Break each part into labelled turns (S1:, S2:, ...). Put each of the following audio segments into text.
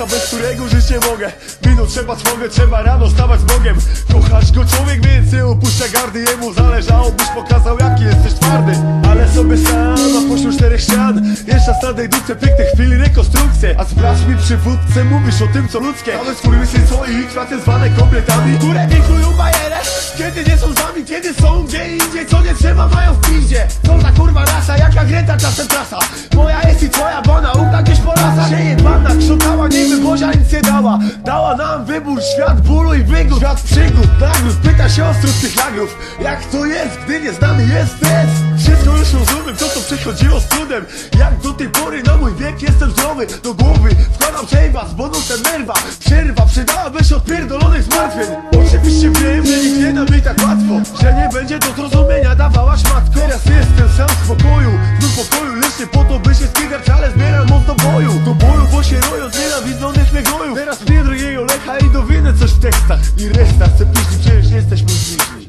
S1: miejsca, bez którego żyć nie mogę. Minut trzeba trwogę, trzeba rano stawać z Bogiem. Kochasz go człowiek, więc nie opuszcza gardy Jemu. Zależało, byś pokazał jaki Dupce piękne chwili rekonstrukcje. A sprawdź mi przywódcę, mówisz o tym co ludzkie. Ale skurwysy swoich kwiaty zwane kobietami Które wiklują bajerę, kiedy nie są z nami Kiedy są gdzie indziej, co nie trzeba mają w piździe Co za kurwa rasa, jaka Greta czasem trasa. Moja jest i twoja, bo nauka gdzieś po lasach Się jebana, krzątała, niby Bozia nic nie dała. Dała nam wybór, świat bólu i wygód. Świat przygód, nagród, pyta się o tych nagrów. Jak to jest, gdy nieznany jest stres Wszystko już rozumiem, to co przechodziło z trudem Jak do tej pory na mój wiek jestem zdrowy Do głowy wkładam szejba z bonusem nerwa. Przerwa przydałaby się od pierdolonych zmartwień. Oczywiście wiem, że nikt nie da mi tak łatwo Że nie będzie do zrozumienia. Dawałaś matko Teraz jestem sam w spokoju, znów pokoju Lecz nie po to by się skigać, ale zbieram moc do boju. Do boju, bo się roją z nienawidzonych mnie goju Teraz mnie drugiego lecha i dowinę coś w tekstach. I reszta chce później, przecież jesteśmy w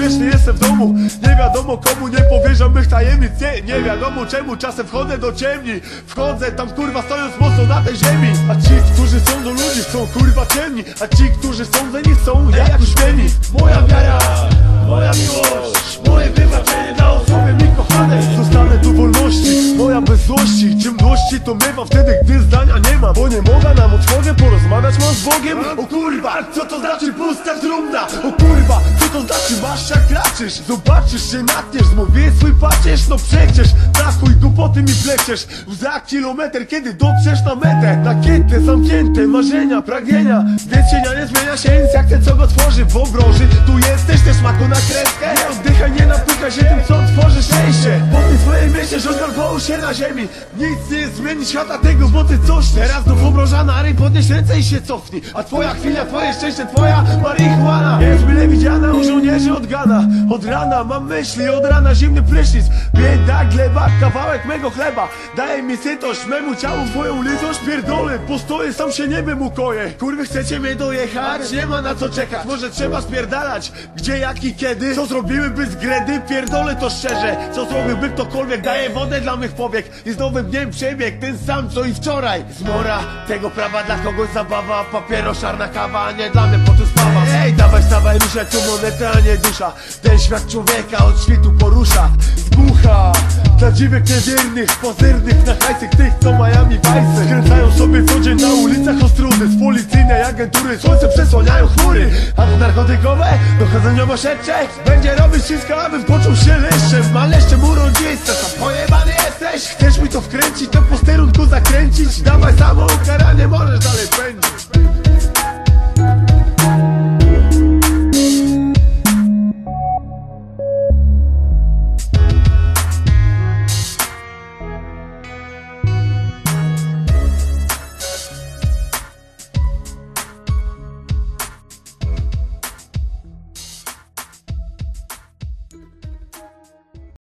S1: niebezpieczny jestem w domu. Nie wiadomo komu nie powierzam mych tajemnic. Nie, nie wiadomo czemu czasem wchodzę do ciemni. Wchodzę tam kurwa stojąc mocno na tej ziemi. A ci, którzy są do ludzi chcą kurwa ciemni. A ci, którzy są ze nich chcą jak uśmieni Moja wiara, moja miłość Moje wybaczenie dla osoby mi kochanej Zostanę tu wolności, moja bez złości. Ciemności to miewa wtedy zdania nie ma Bo nie mogę nam otworze porozmawiać mam z Bogiem. O kurwa, co to znaczy pusta trumna? O kurwa, co to znaczy masz jak raczysz? Zobaczysz się natniesz, zmówię swój pacierz No przecież, na chuj głupoty mi pleciesz. Za kilometr, kiedy dotrzesz na metę? Nakięte, zamknięte, marzenia, pragnienia. Więc cienia nie zmienia się nic jak ten co go tworzy w obroży Tu jesteś się na ziemi. Nic nie zmieni świata tego, bo ty coś Teraz do obroża na ryj, podnieś ręce i się cofnij. A twoja chwila, twoje szczęście, twoja marihuana. Jest mile widziana u żołnierzy od Gana Od rana mam myśli, od rana zimny prysznic. Bieda gleba, kawałek mego chleba. Daje mi sytość, memu ciału twoją litość Pierdolę, postoję, sam się niebem ukoję. Kurwy chcecie mnie dojechać? Nie ma na co czekać. Może trzeba spierdalać, gdzie, jak i kiedy? Co zrobiłyby z gredy? Pierdolę to szczerze. Co zrobiłby ktokolwiek? Daje wodę dla mych powiek I z nowym dniem przebieg, ten sam co i wczoraj. Zmora, tego prawa dla kogoś zabawa Papiero, szarna kawa, a nie dla mnie po spawa Ej, dawaj, stawaj, ruszaj tu monetę, a nie dusza. Ten świat człowieka od świtu porusza Zbucha. Dla dziwek niewiernych, pozernych Na hajsych tych, co Miami Vice. Skręcają sobie co dzień na ulicach ostrudy Z policyjnej agentury słońce przesłaniają chmury. A to narkotykowe, dochodzeniowo-śledcze Będzie robić wszystko, aby poczuł się leszczem Ma leszczem urodziste, to pojebany mi to wkręcić, to posterunku zakręcić. Dawaj samo ukaranie, możesz dalej pędzić